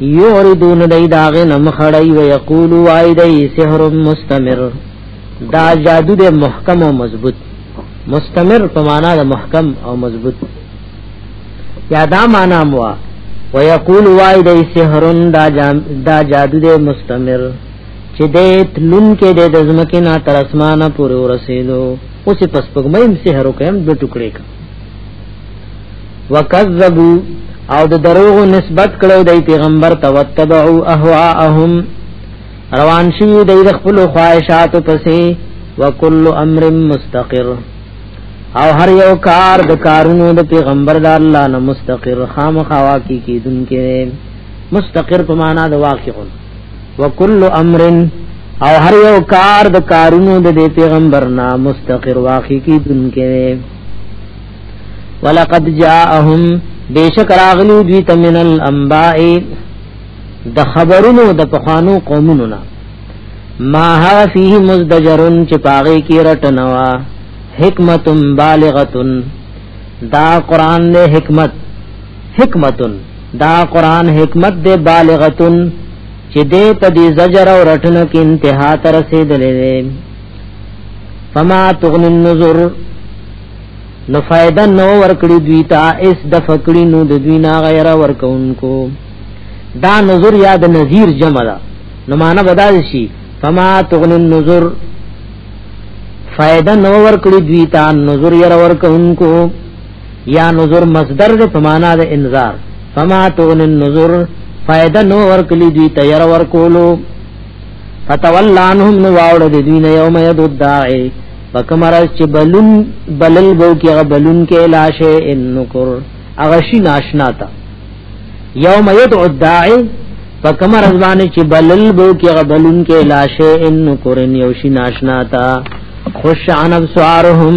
یوردون دای داغه نمخړی و یقولو وای دای سحر مستمر دا جادو د محکم او مضبوط مستمر په معنا د محکم او مضبوط یا دا معنا مو و یقول وای دای سحر دا جام دا جادو د مستمر چې د تلون کې د ځمکې نه تر اسمانه پورې ورسېدو اوس پس پګمې سحر کوم د ټوکړې وکذبوا او د دروغ نسبت کړو د پیغمبر ته وتبعوا اهواهم روان شي د خپل خواهشات پسې وکل امر مستقر او هر یو کار د کارونو د پیغمبر د الله نه مستقر خامخوا کی کیدونکې مستقر په معنا د واقع وکل امر او هر یو کار د کارونو د دې پیغمبر نا مستقر واقع کی دن کې ولقد جاءهم بیشک راغلی دوی تمن الانباء د خبرونو د پخوانو قومونو نه ما ها فيه مزدجرن چې پاغه کې رټنوا حکمت بالغتن دا قران له حکمت حکمتن دا قران حکمت دے بالغتن چې دې په دې زجر او رټنه کې انتها ته رسیدلې دې فما تغنی النذر نو فائدہ نو ورکړي دوی ته اس د فکړي نو د دوی نه غیر ورکونکو دا نظر یا د نذیر جمع ده نو معنا بدل شي فما تغنی النذر فائدہ نو ورکړي دوی ته نظر یې ورکونکو یا نظر مصدر دې په معنا د انذار فما تون النظر فائدہ نو ورکلی دوی ته ير ورکولو فتولانهم نو واوړ دې دوی نه یوم یدو داعی پکمرز چې بلون بلل بو کې هغه بلون کې لاشه ان نکر هغه شي ناشنا تا یوم یدعو الداعی پکمرز باندې چې بلل بو کې هغه بلون کې لاشه ان نکر یو شي ناشنا تا خوش عن ابصارهم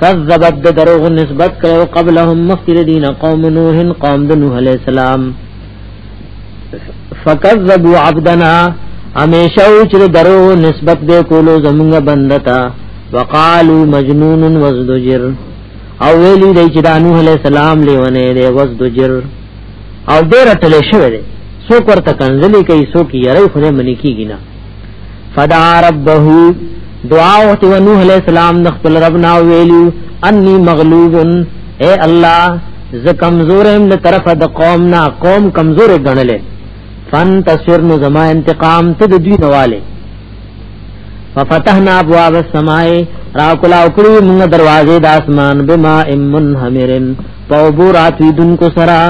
کذبت د دروغ نسبت کړو قبلهم مخکر دین قوم نوح قوم د نوح علی السلام فکذبوا عبدنا همیشه او چې دروغ نسبت به کولو زمونږ بندتا وقالو مجنون وزدجر او ویلی دی چې د نوح علی السلام لیونه دی وزدجر او ډیر ټلې شوی دی څوک ورته کنځلې کوي څوک یې رې خو نه منې کیږي نه فدعا ربه دعا او ته نوح علیہ السلام د خپل رب نا ویلو انی مغلوب اے الله ز کمزور هم له طرف د قوم نا قوم کمزور غنلې فن تصویر نو زما انتقام ته د دوی نواله ففتحنا ابواب السماء را کلا وکړو موږ دروازې د اسمان بما امن حمرن پوبو راتوی دن کو سرا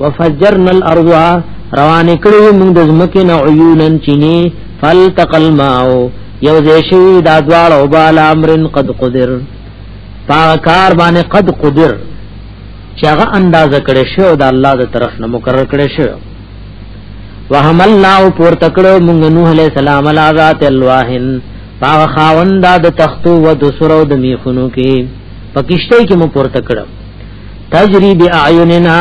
وفجرنا الارض روان کړو موږ د زمکه نه عيونن چيني فالتقى الماء یو زیشی دا دوال او بال امرن قد قدر پاکار باندې قد قدر چې هغه اندازه کړي شو د الله د طرف نه مقرر کړي شو وحملنا او پور تکړو موږ نوح علیہ السلام علی ذات الواحن پاغ خاون دا د تختو و د سرو د میخونو کې پکشته کې مو پورته کړم تجری بی اعیننا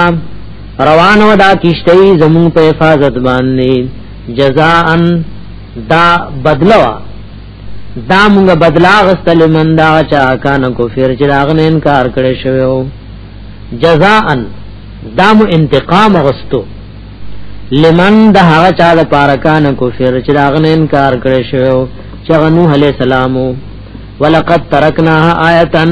روانو دا کشتی زمون په حفاظت باندې جزاءن دا بدلوا دا مونږ بدلا غستل من دا چا کان کو فیر چې داغه انکار کړي شوو جزاءن دا مو انتقام غستو لمن د هغه چا د پاره کان کو فیر چې داغه انکار کړي شوو چې نوح علی السلام ولقد ترکناها آیتن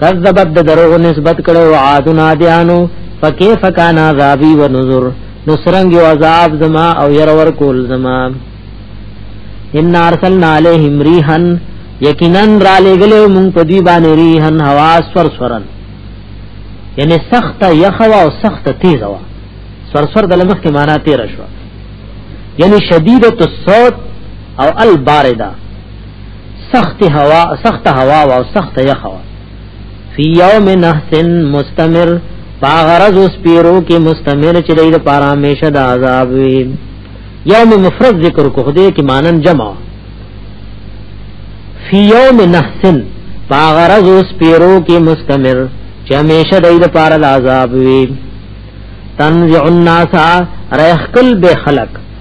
کذبت د دروغ نسبت کړو عادن عادیانو فکیف کان عذابی و نذر نصرنګ یو عذاب زما او ير ور کول زما ان ارسلنا علیہم ریحا یقینا را لګلو مونږ په دی باندې ریحا هوا سر سرن یعنی سخت یخوا او سخت تیز وا سر سر د لمخ کې معنا تیر شو یعنی شدیدت الصوت او البارده سخت هوا سخت هوا او سخت یخ هوا فی یوم نحس مستمر باغرز اوس پیرو کې مستمر چې د لپاره همیشه د عذاب وي یوم مفرد ذکر کو خدای کې مانن جمع فی یوم نحس باغرز اوس پیرو کې مستمر چې همیشه د لپاره د عذاب وي تنزع الناس رحقل به خلق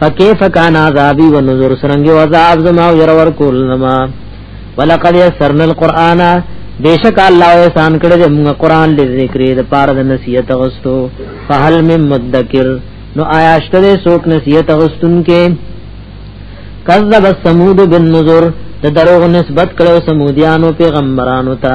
فکیف کان عذابی و نذر سرنګ و عذاب زما و يرور کول نما ولقد يسرنا القرآن بیشک الله احسان کړی د موږ قران د ذکر د پار د نصیحت غستو فهل من مدکر نو آیا شته سوک نصیحت غستون کې کذب الثمود بالنذر د دروغ نسبت کړو سمودیانو پیغمبرانو ته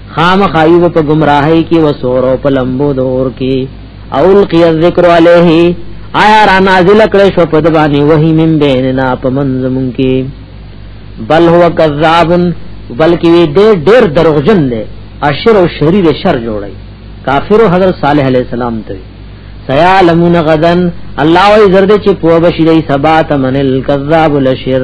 خام خایو په گمراهی کې وسورو په لمبو دور کې اول قی ذکر علیه آیا را نازل کړي شو په دبانی وحی من بیننا په منزمون کې بل هو کذاب بلکې دې ډېر دروغجن دی اشر او شریر شر جوړي کافر حضرت صالح علیہ السلام ته سیالمون غدن الله وی زرد چې پوه بشری سبا تمنل کذاب لشر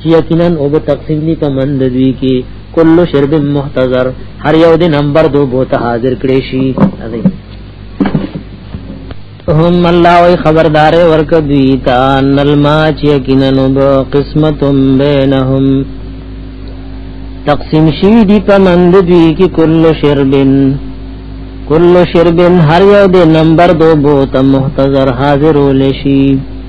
چې یقینا او به تقسیم دي په مند دوی کې کل شرب محتضر هر یو د نمبر دو بو ته حاضر کړي شي هم الله وی خبردار ورک دوی تا نل ما چې یقینا او به قسمت بینهم تقسیم شي دي په مند دوی کې کل شربن کل شربن هر یو د نمبر دو بو ته محتضر حاضر ولشي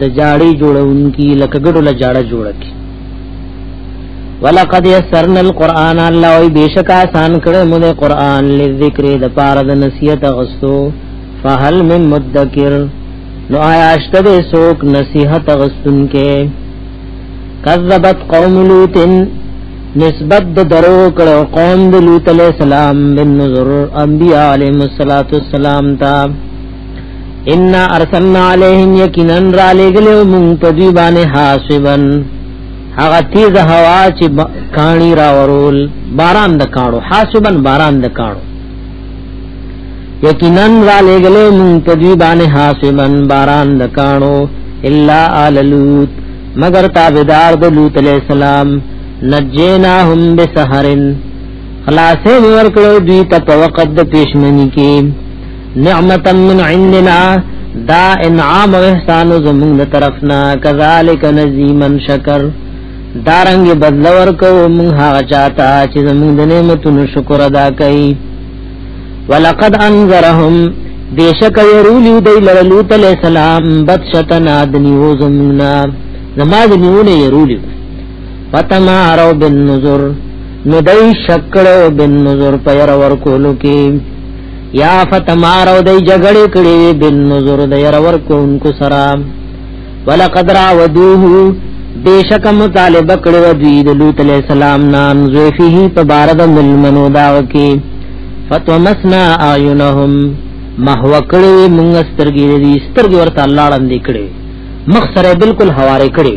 د جاړي جوړونکي لکه ګډو له جاړه جوړه کی ولقد يسرنا القرآن الله وي بشک آسان کړه موږ قرآن لذکر د پاره د نصیحت غستو فهل من مدکر نو آیا اشته د سوک نصیحت غستون کې کذبت قوم لوط نسبت د درو کړه قوم د لوط علیہ السلام بن نذر انبیاء علیهم الصلوۃ والسلام ته ان ارسلنا علیہم یقینا را لګلو مون په دی باندې حاسبن هغه تیز هوا چې کانی را ورول باران د کانو حاسبن باران د کانو یقینا را لګلو مون په دی باندې حاسبن باران د کانو الا آل لوط مگر تابدار د لوط علیہ السلام نجیناهم بسحرن خلاصې ورکړو دوی ته په وخت د پیشمنی کې نعمتا من عندنا دا انعام او احسان زمونږ د طرفنا کذالک نزی من شکر دارنګ بدل ورکو مونږ هغه چاته چې زمونږ د نعمتونو شکر ادا کوي ولقد انذرهم بیشک یرولیو دی لرلوت علیہ السلام بدشتنا دنیو زمنا زما دنیو نه یرولیو فتمارو بن نظر نو دی شکڑو بن نظر پیر ورکولو کی یا فتمارو دی جګړې کړې بن نظر د ير ور کوونکو سره ولقد را ودوه بیشک مطالبه کړې و دوی د لوط علی السلام نام زویفه په بار د ملمنو داو کې فتومسنا اعینهم محو کړې مونږ سترګې دې سترګې ورته الله لاندې کړې مخ سره بالکل حواله کړې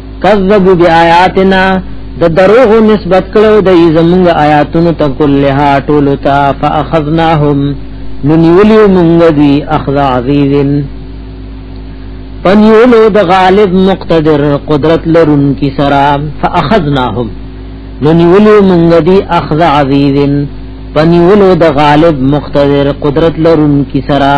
کذبوا بیااتنا د دروغ نسبت کړو د زمونږ آیاتونو ته کلها ټولو ته فاخذناهم ننیولی مونږ دی اخذ عزیز پنیولو د غالب مقتدر قدرت لرون کی سرا فاخذناهم ننیولی مونږ دی اخذ عزیز پنیولو د غالب مقتدر قدرت لرون کی سرا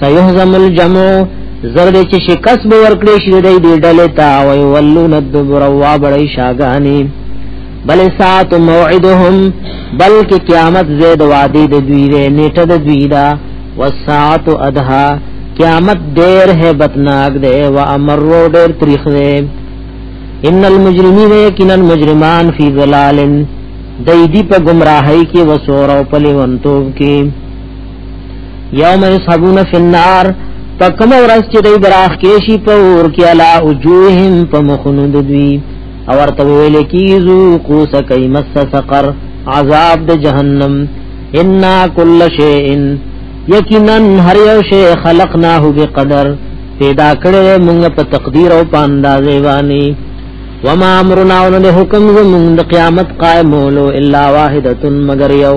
سيهزم الجمع زرد چې شکست به ورکړي شي د دې ډلې تا او ولون الدبر وا بړې شاګانی بل ساعت موعدهم بلکې قیامت زید وادي د دوی له نیټه د دوی دا والساعت ادها قیامت ډېر هیبتناک دی و امر ډېر تریخ دی ان المجرمین یقینا مجرمان فی ظلال دایدی په گمراهی کې وسور او پلیونتوب کې یوم یسحبون فی النار پکم ورځ چې دوی براخ کېشي په اور کې علا وجوههم په مخونو د دوی او ورته ویل کیږي کو سکای مس سقر عذاب د جهنم ان کل شیء یقینا هر یو شی خلقناه بقدر پیدا کړې موږ په تقدیر او په اندازې باندې وما امرنا ولله حکم زمون د قیامت قائمولو الا واحده مگر یو